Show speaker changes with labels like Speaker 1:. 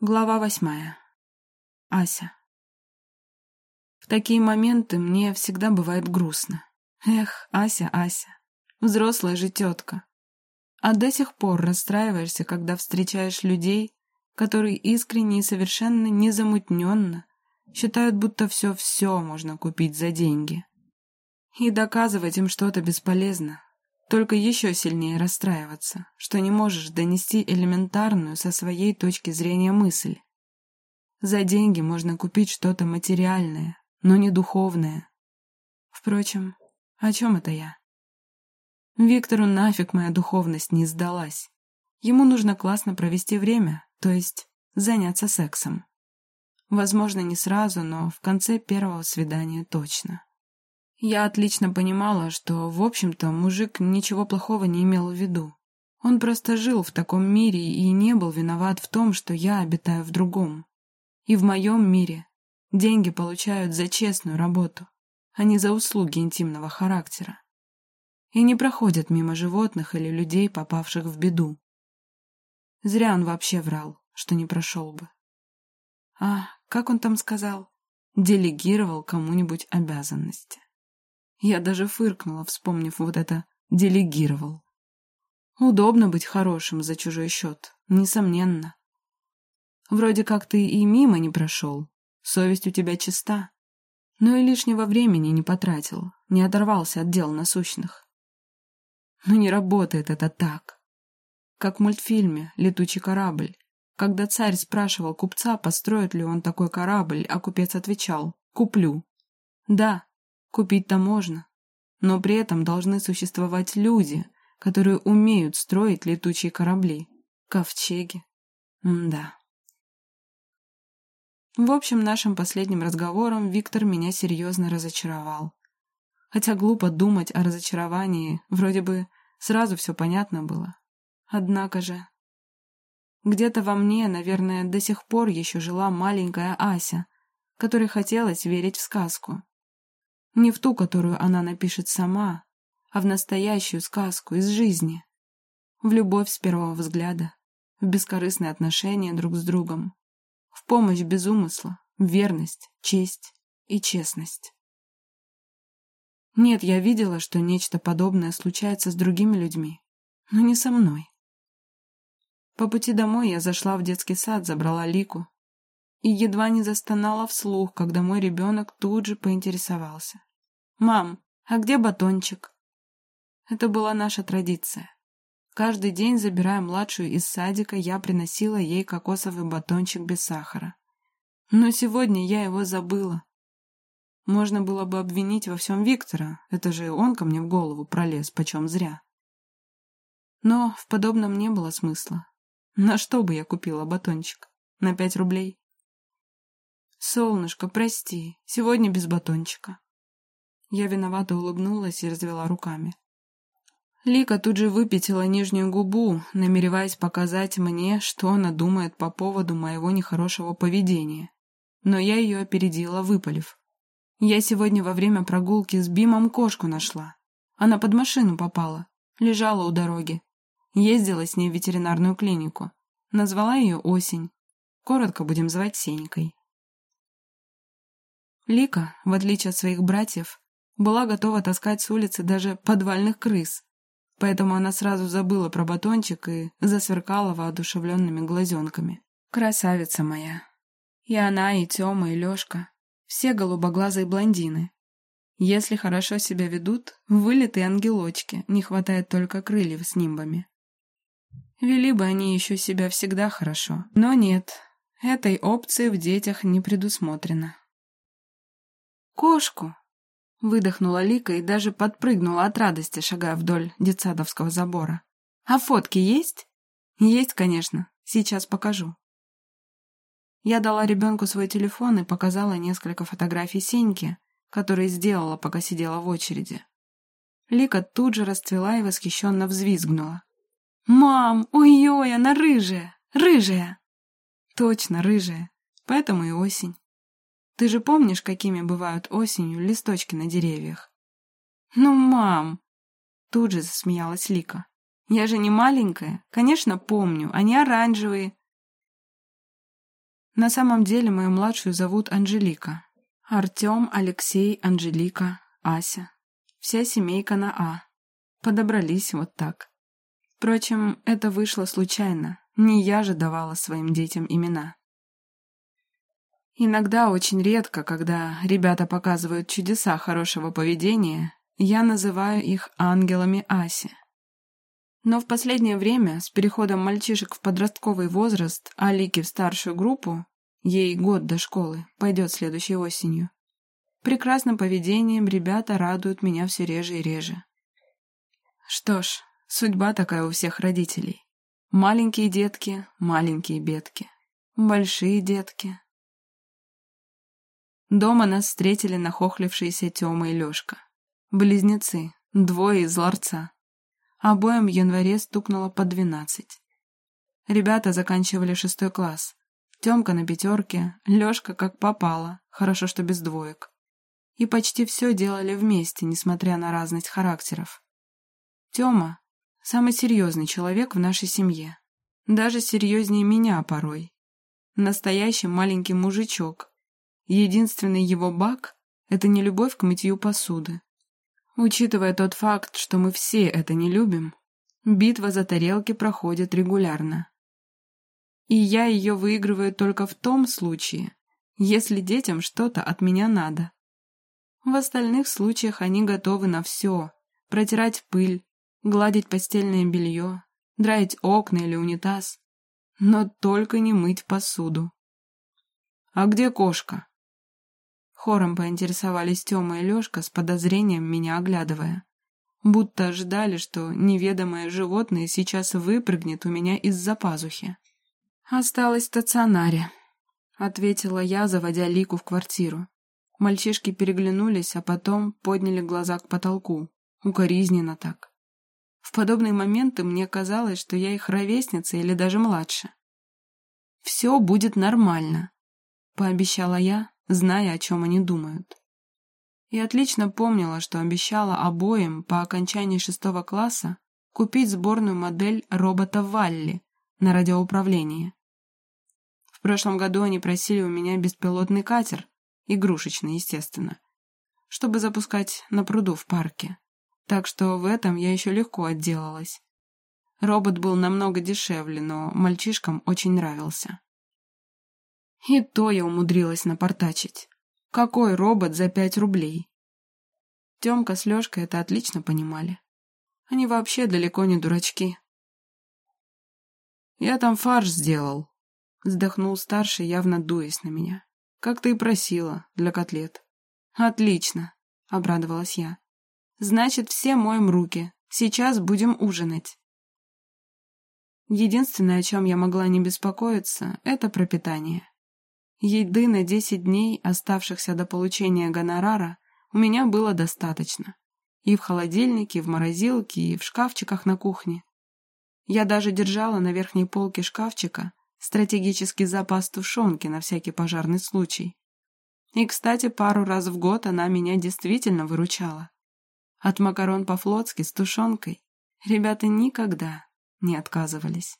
Speaker 1: Глава восьмая. Ася. В такие моменты мне всегда бывает грустно. Эх, Ася, Ася, взрослая же тетка. А до сих пор расстраиваешься, когда встречаешь людей, которые искренне и совершенно незамутненно считают, будто все-все можно купить за деньги. И доказывать им что-то бесполезно, только еще сильнее расстраиваться, что не можешь донести элементарную со своей точки зрения мысль. За деньги можно купить что-то материальное, но не духовное. Впрочем, о чем это я? Виктору нафиг моя духовность не сдалась. Ему нужно классно провести время, то есть заняться сексом. Возможно, не сразу, но в конце первого свидания точно. Я отлично понимала, что, в общем-то, мужик ничего плохого не имел в виду. Он просто жил в таком мире и не был виноват в том, что я обитаю в другом. И в моем мире деньги получают за честную работу, а не за услуги интимного характера. И не проходят мимо животных или людей, попавших в беду. Зря он вообще врал, что не прошел бы. А, как он там сказал? Делегировал кому-нибудь обязанности. Я даже фыркнула, вспомнив вот это «делегировал». Удобно быть хорошим за чужой счет, несомненно. Вроде как ты и мимо не прошел, совесть у тебя чиста, но и лишнего времени не потратил, не оторвался от дел насущных. Но не работает это так. Как в мультфильме «Летучий корабль», когда царь спрашивал купца, построит ли он такой корабль, а купец отвечал «Куплю». Да, Купить-то можно, но при этом должны существовать люди, которые умеют строить летучие корабли, ковчеги. М да. В общем, нашим последним разговором Виктор меня серьезно разочаровал. Хотя глупо думать о разочаровании, вроде бы сразу все понятно было. Однако же... Где-то во мне, наверное, до сих пор еще жила маленькая Ася, которой хотелось верить в сказку. Не в ту, которую она напишет сама, а в настоящую сказку из жизни. В любовь с первого взгляда, в бескорыстные отношения друг с другом, в помощь без умысла, в верность, честь и честность. Нет, я видела, что нечто подобное случается с другими людьми, но не со мной. По пути домой я зашла в детский сад, забрала Лику и едва не застонала вслух, когда мой ребенок тут же поинтересовался. «Мам, а где батончик?» Это была наша традиция. Каждый день, забирая младшую из садика, я приносила ей кокосовый батончик без сахара. Но сегодня я его забыла. Можно было бы обвинить во всем Виктора, это же он ко мне в голову пролез, почем зря. Но в подобном не было смысла. На что бы я купила батончик? На пять рублей? Солнышко, прости, сегодня без батончика. Я виновато улыбнулась и развела руками. Лика тут же выпятила нижнюю губу, намереваясь показать мне, что она думает по поводу моего нехорошего поведения. Но я ее опередила, выпалив. Я сегодня во время прогулки с Бимом кошку нашла. Она под машину попала, лежала у дороги. Ездила с ней в ветеринарную клинику. Назвала ее Осень. Коротко будем звать Сенькой. Лика, в отличие от своих братьев, была готова таскать с улицы даже подвальных крыс. Поэтому она сразу забыла про батончик и засверкала воодушевленными глазенками. Красавица моя. И она, и Тёма, и Лёшка. Все голубоглазые блондины. Если хорошо себя ведут, вылитые ангелочки, не хватает только крыльев с нимбами. Вели бы они еще себя всегда хорошо, но нет, этой опции в детях не предусмотрено. «Кошку!» Выдохнула Лика и даже подпрыгнула от радости, шагая вдоль детсадовского забора. «А фотки есть?» «Есть, конечно. Сейчас покажу». Я дала ребенку свой телефон и показала несколько фотографий Сеньки, которые сделала, пока сидела в очереди. Лика тут же расцвела и восхищенно взвизгнула. «Мам, ой-ой, она рыжая! Рыжая!» «Точно, рыжая. Поэтому и осень». Ты же помнишь, какими бывают осенью листочки на деревьях? Ну, мам! Тут же засмеялась Лика. Я же не маленькая. Конечно, помню. Они оранжевые. На самом деле мою младшую зовут Анжелика. Артем, Алексей, Анжелика, Ася. Вся семейка на А. Подобрались вот так. Впрочем, это вышло случайно. Не я же давала своим детям имена. Иногда, очень редко, когда ребята показывают чудеса хорошего поведения, я называю их ангелами Аси. Но в последнее время, с переходом мальчишек в подростковый возраст, а в старшую группу, ей год до школы, пойдет следующей осенью, прекрасным поведением ребята радуют меня все реже и реже. Что ж, судьба такая у всех родителей. Маленькие детки, маленькие бедки. Большие детки, Дома нас встретили нахохлившиеся Тёма и Лёшка. Близнецы, двое из ларца. Обоим в январе стукнуло по двенадцать. Ребята заканчивали шестой класс. Тёмка на пятерке, Лёшка как попало, хорошо, что без двоек. И почти все делали вместе, несмотря на разность характеров. Тёма — самый серьезный человек в нашей семье. Даже серьезнее меня порой. Настоящий маленький мужичок, Единственный его баг — это не любовь к мытью посуды. Учитывая тот факт, что мы все это не любим, битва за тарелки проходит регулярно. И я ее выигрываю только в том случае, если детям что-то от меня надо. В остальных случаях они готовы на все — протирать пыль, гладить постельное белье, драить окна или унитаз, но только не мыть посуду. «А где кошка?» Хором поинтересовались Тёма и Лёшка с подозрением меня оглядывая. Будто ожидали, что неведомое животное сейчас выпрыгнет у меня из-за пазухи. «Осталось в стационаре», — ответила я, заводя Лику в квартиру. Мальчишки переглянулись, а потом подняли глаза к потолку. Укоризненно так. В подобные моменты мне казалось, что я их ровесница или даже младше. «Все будет нормально», — пообещала я, зная, о чем они думают. И отлично помнила, что обещала обоим по окончании шестого класса купить сборную модель робота Валли на радиоуправление. В прошлом году они просили у меня беспилотный катер, игрушечный, естественно, чтобы запускать на пруду в парке. Так что в этом я еще легко отделалась. Робот был намного дешевле, но мальчишкам очень нравился. И то я умудрилась напортачить. Какой робот за пять рублей? Тёмка с Лёшкой это отлично понимали. Они вообще далеко не дурачки. «Я там фарш сделал», — вздохнул старший, явно дуясь на меня. «Как ты и просила, для котлет». «Отлично», — обрадовалась я. «Значит, все моем руки. Сейчас будем ужинать». Единственное, о чем я могла не беспокоиться, это пропитание. Еды на десять дней, оставшихся до получения гонорара, у меня было достаточно. И в холодильнике, и в морозилке, и в шкафчиках на кухне. Я даже держала на верхней полке шкафчика стратегический запас тушенки на всякий пожарный случай. И, кстати, пару раз в год она меня действительно выручала. От макарон по-флотски с тушенкой ребята никогда не отказывались.